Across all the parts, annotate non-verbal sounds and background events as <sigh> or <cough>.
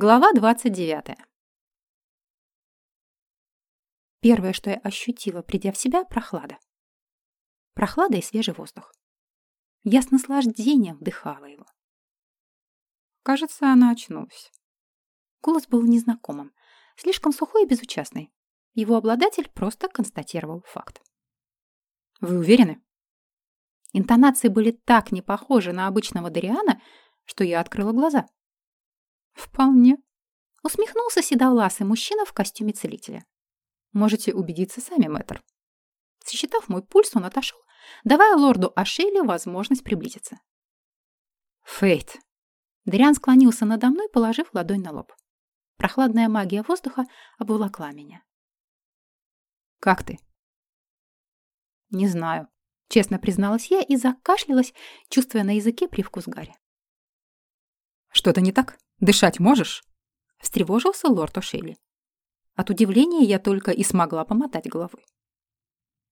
Глава 29. Первое, что я ощутила, придя в себя, прохлада. Прохлада и свежий воздух. Я с наслаждением вдыхала его. Кажется, она очнулась. Голос был незнакомым, слишком сухой и безучастный. Его обладатель просто констатировал факт. «Вы уверены?» Интонации были так не похожи на обычного Дариана, что я открыла глаза. «Вполне», — усмехнулся седовласый мужчина в костюме целителя. «Можете убедиться сами, мэтр». Сосчитав мой пульс, он отошел, давая лорду Ашеле возможность приблизиться. «Фейт!» Дариан склонился надо мной, положив ладонь на лоб. Прохладная магия воздуха обволокла меня. «Как ты?» «Не знаю», — честно призналась я и закашлялась, чувствуя на языке привкус гари. «Что-то не так?» Дышать можешь?» — встревожился лорд О'Шейли. От удивления я только и смогла помотать головой.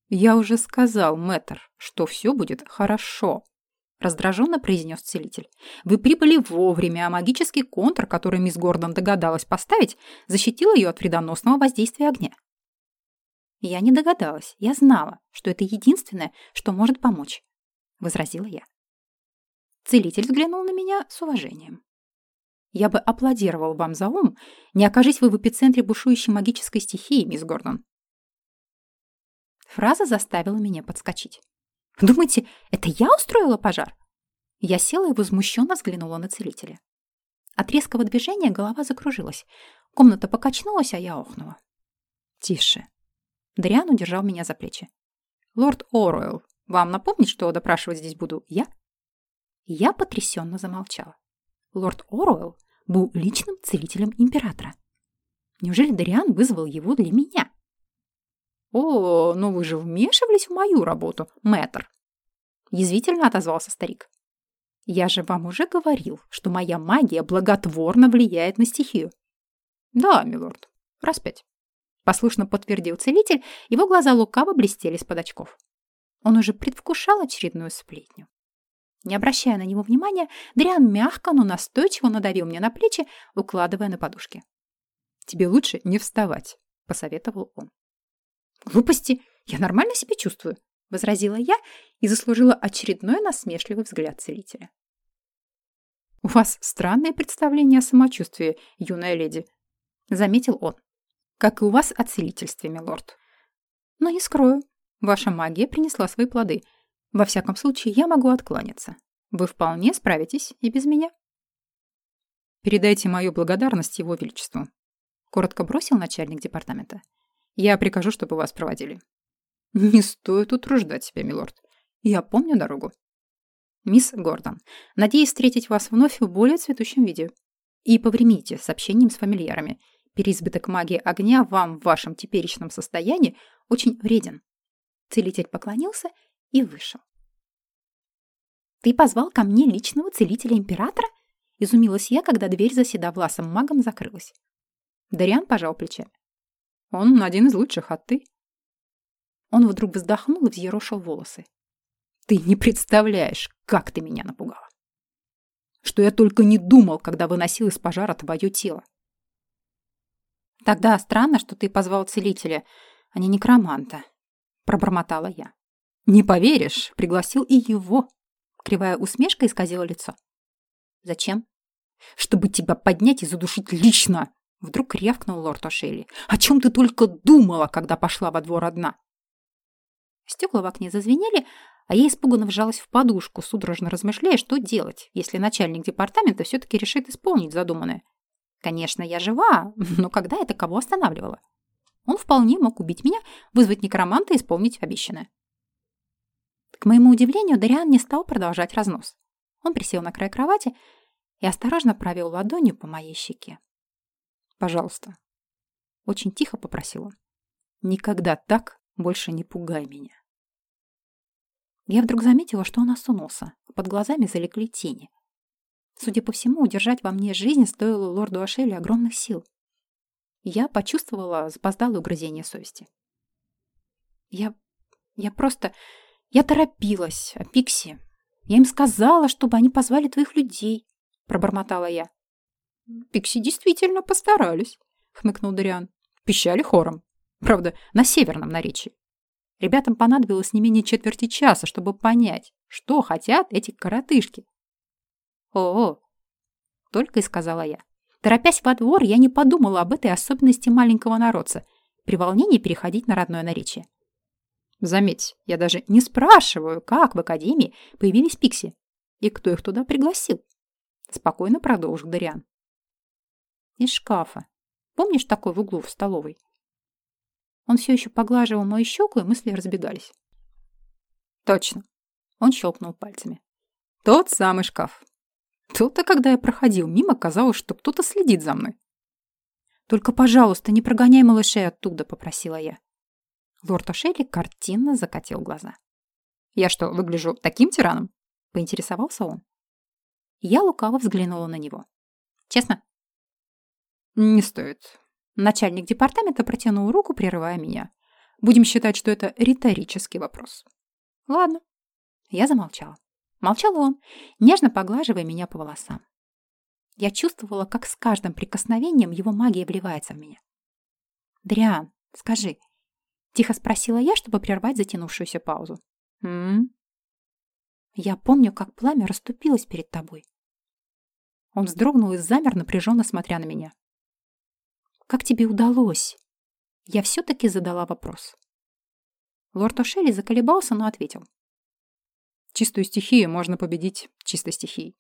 «Я уже сказал, мэтр, что все будет хорошо», — раздраженно произнес целитель. «Вы прибыли вовремя, а магический контур, который мисс Гордон догадалась поставить, защитил ее от вредоносного воздействия огня». «Я не догадалась, я знала, что это единственное, что может помочь», — возразила я. Целитель взглянул на меня с уважением. Я бы аплодировал вам за ум, не окажись вы в эпицентре бушующей магической стихии, мисс Гордон. Фраза заставила меня подскочить. Думаете, это я устроила пожар? Я села и возмущенно взглянула на целителя. От резкого движения голова закружилась. Комната покачнулась, а я охнула. «Тише». Дриан удержал меня за плечи. «Лорд Оруэлл, вам напомнить, что допрашивать здесь буду я?» Я потрясенно замолчала. Лорд Оруэлл был личным целителем императора. Неужели Дариан вызвал его для меня? «О, но вы же вмешивались в мою работу, мэтр!» Язвительно отозвался старик. «Я же вам уже говорил, что моя магия благотворно влияет на стихию». «Да, милорд, раз пять», — послушно подтвердил целитель, его глаза лукаво блестели с-под очков. Он уже предвкушал очередную сплетню. Не обращая на него внимания, Дриан мягко, но настойчиво надавил мне на плечи, укладывая на подушки. «Тебе лучше не вставать», — посоветовал он. «Глупости! Я нормально себя чувствую», — возразила я и заслужила очередной насмешливый взгляд целителя. «У вас странное представление о самочувствии, юная леди», — заметил он. «Как и у вас о целительстве, милорд. Но не скрою, ваша магия принесла свои плоды — во всяком случае, я могу откланяться. Вы вполне справитесь и без меня. Передайте мою благодарность его величеству. Коротко бросил начальник департамента. Я прикажу, чтобы вас проводили. Не стоит утруждать себя, милорд. Я помню дорогу. Мисс Гордон, надеюсь встретить вас вновь в более цветущем виде. И повремите с общением с фамильярами. Переизбыток магии огня вам в вашем теперечном состоянии очень вреден. Целитель поклонился и вышел. «Ты позвал ко мне личного целителя императора?» — изумилась я, когда дверь за седовласым магом закрылась. Дариан пожал плечами. «Он один из лучших, а ты?» Он вдруг вздохнул и взъерошил волосы. «Ты не представляешь, как ты меня напугала! Что я только не думал, когда выносил из пожара твое тело!» «Тогда странно, что ты позвал целителя, а не некроманта», — пробормотала я. «Не поверишь, пригласил и его!» Кривая усмешка исказила лицо. «Зачем?» «Чтобы тебя поднять и задушить лично!» Вдруг рявкнул лорд О'Шейли. «О чем ты только думала, когда пошла во двор одна?» Стекла в окне зазвенели, а я испуганно вжалась в подушку, судорожно размышляя, что делать, если начальник департамента все-таки решит исполнить задуманное. Конечно, я жива, но когда это кого останавливало? Он вполне мог убить меня, вызвать некроманта и исполнить обещанное. К моему удивлению, Дариан не стал продолжать разнос. Он присел на край кровати и осторожно провел ладонью по моей щеке. «Пожалуйста». Очень тихо попросил он. «Никогда так больше не пугай меня». Я вдруг заметила, что он осунулся, под глазами залегли тени. Судя по всему, удержать во мне жизнь стоило лорду Ашелли огромных сил. Я почувствовала запоздалое угрызение совести. Я... я просто... Я торопилась, а Пикси... Я им сказала, чтобы они позвали твоих людей, пробормотала я. Пикси действительно постарались, хмыкнул Дариан. Пищали хором. Правда, на северном наречии. Ребятам понадобилось не менее четверти часа, чтобы понять, что хотят эти коротышки. О, только и сказала я. Торопясь во двор, я не подумала об этой особенности маленького народца при волнении переходить на родное наречие. Заметь, я даже не спрашиваю, как в академии появились пикси и кто их туда пригласил. Спокойно продолжил Дариан. Из шкафа. Помнишь такой в углу в столовой? Он все еще поглаживал мою щеку, и мысли разбегались. Точно. Он щелкнул пальцами. Тот самый шкаф. То-то, когда я проходил мимо, казалось, что кто-то следит за мной. «Только, пожалуйста, не прогоняй малышей оттуда», — попросила я. Лорд Ошелли картинно закатил глаза. «Я что, выгляжу таким тираном?» — поинтересовался он. Я лукаво взглянула на него. «Честно?» «Не стоит». Начальник департамента протянул руку, прерывая меня. «Будем считать, что это риторический вопрос». «Ладно». Я замолчала. Молчал он, нежно поглаживая меня по волосам. Я чувствовала, как с каждым прикосновением его магия вливается в меня. «Дриан, скажи», — тихо спросила я, чтобы прервать затянувшуюся паузу. «М?», «Я помню, как пламя расступилось перед тобой». Он вздрогнул и замер, напряженно смотря на меня. «Как тебе удалось?» Я все-таки задала вопрос. Лорд Ошелли заколебался, но ответил. «Чистую стихию можно победить чистой стихией».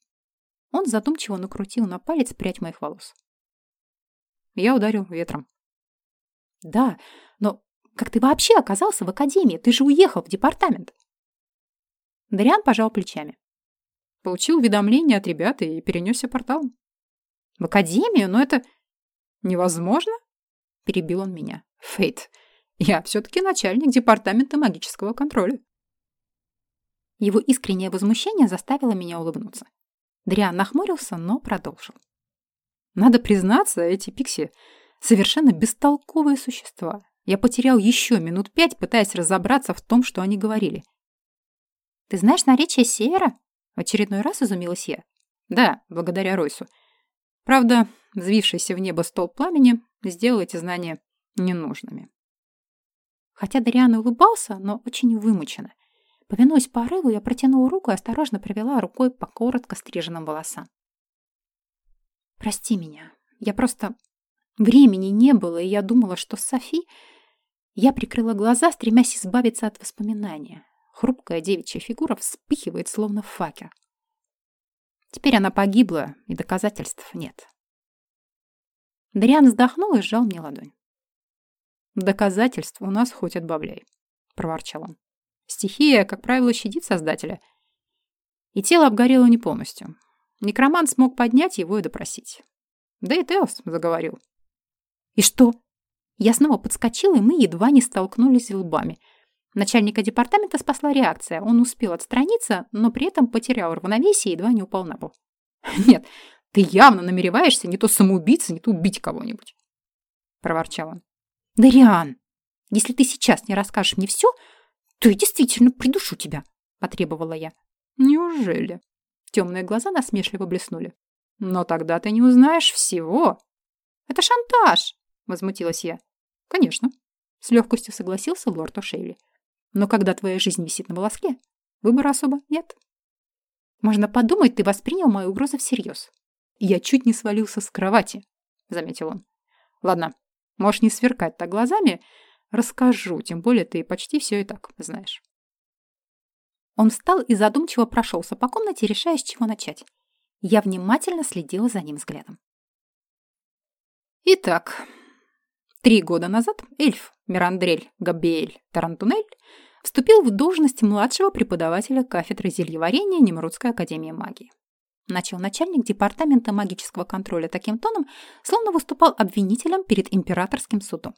Он задумчиво накрутил на палец прядь моих волос. Я ударил ветром. «Да, как ты вообще оказался в академии? Ты же уехал в департамент!» Дариан пожал плечами. Получил уведомление от ребят и перенесся порталом. «В академию? Но это невозможно!» Перебил он меня. «Фейт, я все-таки начальник департамента магического контроля». Его искреннее возмущение заставило меня улыбнуться. Дриан нахмурился, но продолжил. Надо признаться, эти пикси совершенно бестолковые существа. Я потерял еще минут пять, пытаясь разобраться в том, что они говорили. «Ты знаешь наречие севера?» В очередной раз изумилась я. «Да, благодаря Ройсу. Правда, взвившийся в небо стол пламени сделал эти знания ненужными». Хотя Дариан улыбался, но очень вымученно – Повинуясь порыву, я протянула руку и осторожно провела рукой по коротко стриженным волосам. «Прости меня. Я просто... Времени не было, и я думала, что Софи...» Я прикрыла глаза, стремясь избавиться от воспоминания. Хрупкая девичья фигура вспыхивает, словно факел. Теперь она погибла, и доказательств нет. Дариан вздохнул и сжал мне ладонь. «Доказательств у нас хоть отбавляй», — проворчал он. Стихия, как правило, щадит создателя. И тело обгорело не полностью. Некромант смог поднять его и допросить. Да и Теос заговорил. «И что?» Я снова подскочила, и мы едва не столкнулись лбами. Начальника департамента спасла реакция. Он успел отстраниться, но при этом потерял равновесие и едва не упал на пол. <laughs> «Нет, ты явно намереваешься не то самоубиться, не то убить кого-нибудь», — проворчал он. «Дариан, если ты сейчас не расскажешь мне все, то я действительно придушу тебя», — потребовала я. «Неужели?» Темные глаза насмешливо блеснули. «Но тогда ты не узнаешь всего». «Это шантаж!» — возмутилась я. «Конечно», — с легкостью согласился лорд О'Шейли. «Но когда твоя жизнь висит на волоске, выбора особо нет». «Можно подумать, ты воспринял мою угрозу всерьез». «Я чуть не свалился с кровати», — заметил он. «Ладно, можешь не сверкать так глазами, Расскажу, тем более ты почти все и так знаешь. Он встал и задумчиво прошелся по комнате, решая, с чего начать. Я внимательно следила за ним взглядом. Итак, три года назад эльф Мирандрель Габриэль Тарантунель вступил в должность младшего преподавателя кафедры зельеварения Немрудской академии магии. Начал начальник департамента магического контроля таким тоном, словно выступал обвинителем перед императорским судом.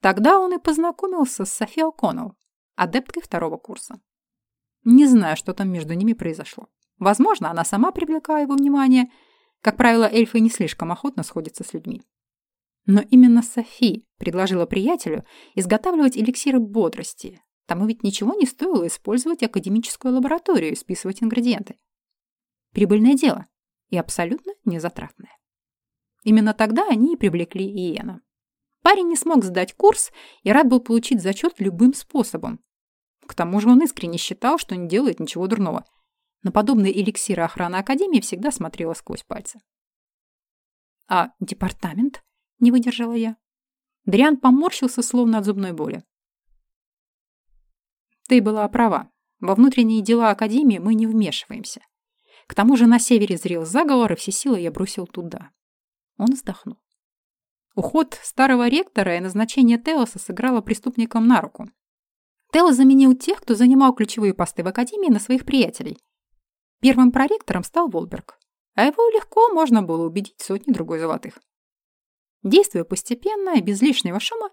Тогда он и познакомился с Софи О'Коннелл, адепткой второго курса. Не знаю, что там между ними произошло. Возможно, она сама привлекла его внимание. Как правило, эльфы не слишком охотно сходятся с людьми. Но именно Софи предложила приятелю изготавливать эликсиры бодрости. Тому ведь ничего не стоило использовать академическую лабораторию и списывать ингредиенты. Прибыльное дело. и абсолютно незатратное. Именно тогда они и привлекли Иена. Парень не смог сдать курс и рад был получить зачет любым способом. К тому же он искренне считал, что не делает ничего дурного. На подобные эликсиры охрана Академии всегда смотрела сквозь пальцы. «А департамент?» — не выдержала я. Дриан поморщился, словно от зубной боли. «Ты была права. Во внутренние дела Академии мы не вмешиваемся. К тому же на севере зрел заговор, и все силы я бросил туда. Он вздохнул. Уход старого ректора и назначение Теоса сыграло преступникам на руку. Теос заменил тех, кто занимал ключевые посты в Академии, на своих приятелей. Первым проректором стал Волберг, а его легко можно было убедить сотни другой золотых. Действуя постепенно и без лишнего шума,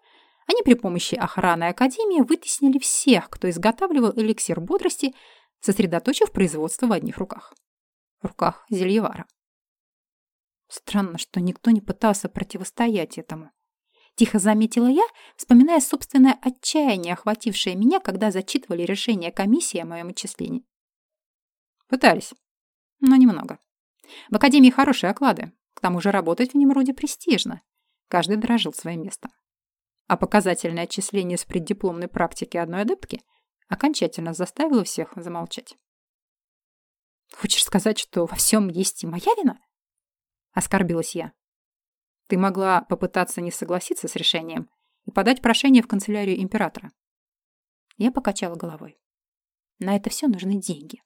они при помощи охраны Академии вытеснили всех, кто изготавливал эликсир бодрости, сосредоточив производство в одних руках. В руках Зельевара. Странно, что никто не пытался противостоять этому. Тихо заметила я, вспоминая собственное отчаяние, охватившее меня, когда зачитывали решение комиссии о моем отчислении. Пытались, но немного. В академии хорошие оклады, к тому же работать в Немруде престижно. Каждый дорожил своим местом. А показательное отчисление с преддипломной практики одной адептки окончательно заставило всех замолчать. Хочешь сказать, что во всем есть и моя вина? Оскорбилась я. Ты могла попытаться не согласиться с решением и подать прошение в канцелярию императора. Я покачала головой. На это все нужны деньги.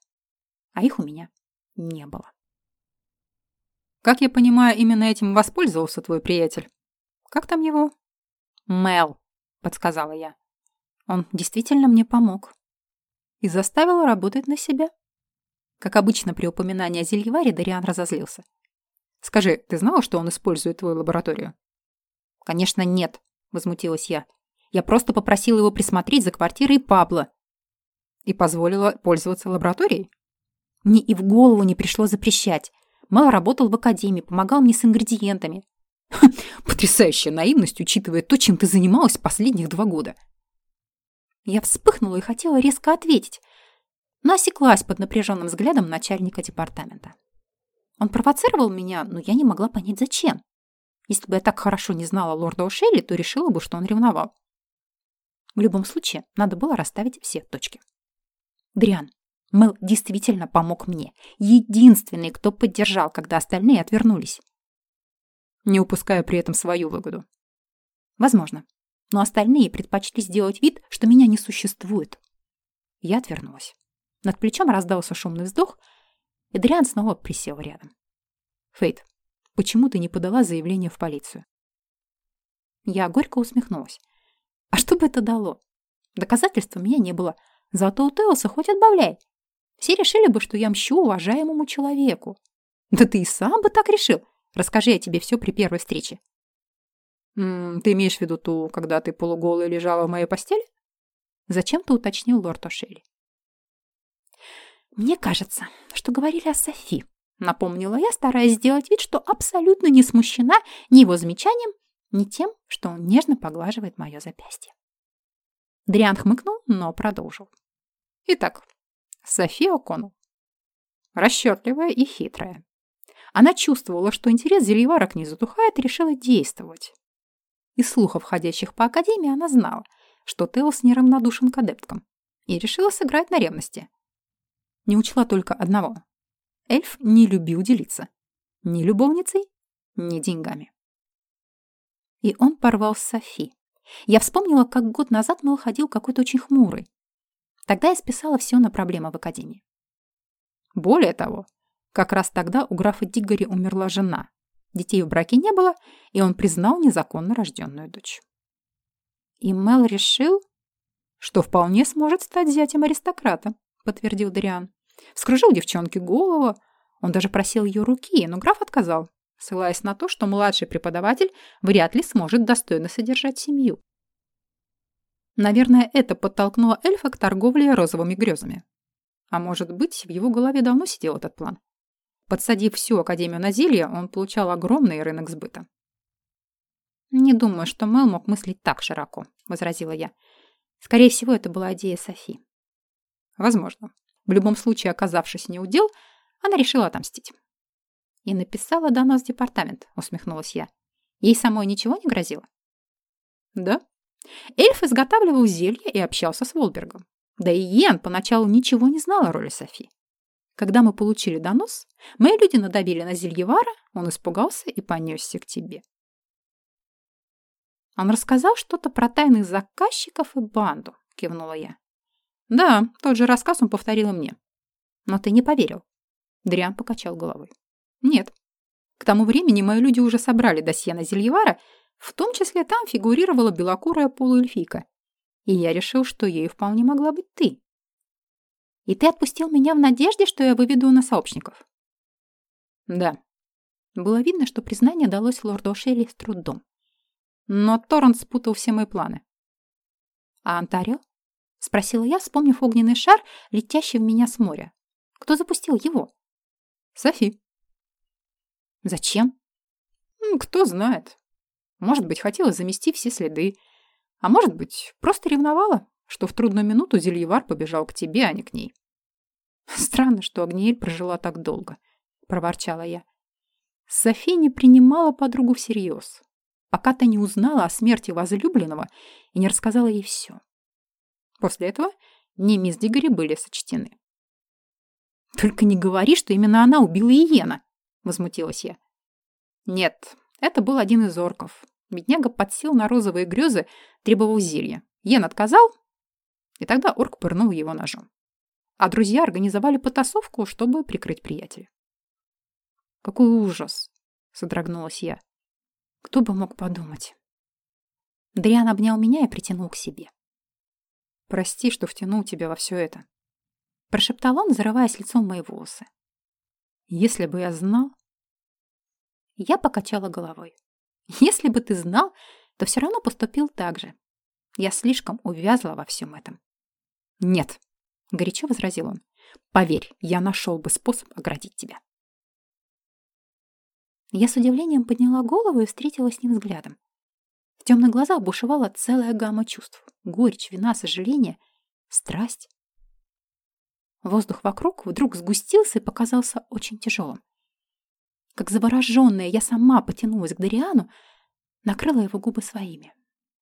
А их у меня не было. Как я понимаю, именно этим воспользовался твой приятель. Как там его? Мел, подсказала я. Он действительно мне помог. И заставил работать на себя. Как обычно при упоминании о Зельеваре, Дариан разозлился. Скажи, ты знала, что он использует твою лабораторию? Конечно, нет, возмутилась я. Я просто попросила его присмотреть за квартирой Пабло. И позволила пользоваться лабораторией? Мне и в голову не пришло запрещать. Мэл работал в академии, помогал мне с ингредиентами. <laughs> Потрясающая наивность, учитывая то, чем ты занималась последних два года. Я вспыхнула и хотела резко ответить, но осеклась под напряженным взглядом начальника департамента. Он провоцировал меня, но я не могла понять, зачем. Если бы я так хорошо не знала лорда Ошелли, то решила бы, что он ревновал. В любом случае, надо было расставить все точки. Дриан, Мэл действительно помог мне. Единственный, кто поддержал, когда остальные отвернулись. Не упуская при этом свою выгоду. Возможно. Но остальные предпочли сделать вид, что меня не существует. Я отвернулась. Над плечом раздался шумный вздох, Эдриан снова присел рядом. «Фейт, почему ты не подала заявление в полицию?» Я горько усмехнулась. «А что бы это дало? Доказательств у меня не было. Зато у Теоса хоть отбавляй. Все решили бы, что я мщу уважаемому человеку. Да ты и сам бы так решил. Расскажи я тебе все при первой встрече». «М -м, «Ты имеешь в виду ту, когда ты полуголая лежала в моей постели?» Зачем-то уточнил лорд Ошелли. «Мне кажется, что говорили о Софи», — напомнила я, стараясь сделать вид, что абсолютно не смущена ни его замечанием, ни тем, что он нежно поглаживает мое запястье. Дриан хмыкнул, но продолжил. Итак, София О'Коннелл. Расчетливая и хитрая. Она чувствовала, что интерес Зельевара к ней затухает и решила действовать. Из слухов, ходящих по Академии, она знала, что Теос неравнодушен к адепткам, и решила сыграть на ревности, не учла только одного. Эльф не любил делиться. Ни любовницей, ни деньгами. И он порвал с Софи. Я вспомнила, как год назад Мэл ходил какой-то очень хмурый. Тогда я списала все на проблемы в академии. Более того, как раз тогда у графа Диггори умерла жена. Детей в браке не было, и он признал незаконно рожденную дочь. И Мэл решил, что вполне сможет стать зятем аристократа, подтвердил Дариан. Скружил девчонке голову. Он даже просил ее руки, но граф отказал, ссылаясь на то, что младший преподаватель вряд ли сможет достойно содержать семью. Наверное, это подтолкнуло эльфа к торговле розовыми грезами. А может быть, в его голове давно сидел этот план. Подсадив всю Академию на зелье, он получал огромный рынок сбыта. «Не думаю, что Мэл мог мыслить так широко», — возразила я. «Скорее всего, это была идея Софи». «Возможно. В любом случае, оказавшись неудел, она решила отомстить. И написала донос в департамент, усмехнулась я. Ей самой ничего не грозило? Да. Эльф изготавливал зелье и общался с Волбергом. Да и Йен поначалу ничего не знал о роли Софи. Когда мы получили донос, мои люди надавили на Зельевара, он испугался и понесся к тебе. Он рассказал что-то про тайных заказчиков и банду, кивнула я. Да, тот же рассказ он повторил мне. Но ты не поверил. Дриан покачал головой. Нет. К тому времени мои люди уже собрали досье на Зельевара, в том числе там фигурировала белокурая полуэльфийка. И я решил, что ей вполне могла быть ты. И ты отпустил меня в надежде, что я выведу на сообщников? Да. Было видно, что признание далось лорду Ошелли с трудом. Но Торрент спутал все мои планы. А Антарио? Спросила я, вспомнив огненный шар, летящий в меня с моря. Кто запустил его? Софи. Зачем? Кто знает. Может быть, хотела замести все следы. А может быть, просто ревновала что в трудную минуту Зельевар побежал к тебе, а не к ней. Странно, что Агниель прожила так долго, проворчала я. София не принимала подругу всерьез, пока ты не узнала о смерти возлюбленного и не рассказала ей все. После этого Неми с Дигори были сочтены. «Только не говори, что именно она убила Иена!» — возмутилась я. «Нет, это был один из орков. Бедняга подсел на розовые грезы, требовал зелья. Йен отказал, и тогда орк пырнул его ножом. А друзья организовали потасовку, чтобы прикрыть приятеля. «Какой ужас!» — содрогнулась я. «Кто бы мог подумать?» Дриан обнял меня и притянул к себе. «Прости, что втянул тебя во все это», — прошептал он, зарываясь лицом мои волосы. «Если бы я знал...» Я покачала головой. «Если бы ты знал, то все равно поступил так же. Я слишком увязла во всем этом. «Нет», — горячо возразил он. «Поверь, я нашел бы способ оградить тебя». Я с удивлением подняла голову и встретилась с ним взглядом. В темных глазах бушевала целая гамма чувств. Горечь, вина, сожаление, страсть. Воздух вокруг вдруг сгустился и показался очень тяжелым. Как завороженная, я сама потянулась к Дариану, накрыла его губы своими.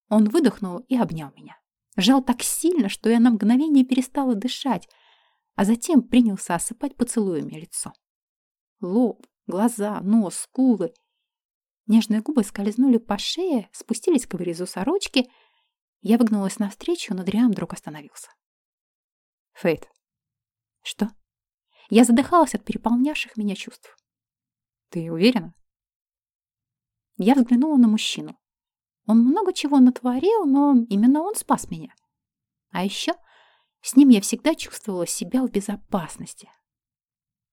Он выдохнул и обнял меня. Жал так сильно, что я на мгновение перестала дышать, а затем принялся осыпать поцелуями лицо. Лоб, глаза, нос, скулы. Нежные губы скользнули по шее, спустились к вырезу сорочки. Я выгнулась навстречу, но Дриан вдруг остановился. Фейт. Что? Я задыхалась от переполнявших меня чувств. Ты уверена? Я взглянула на мужчину. Он много чего натворил, но именно он спас меня. А еще с ним я всегда чувствовала себя в безопасности.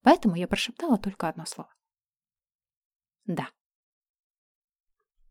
Поэтому я прошептала только одно слово. Да.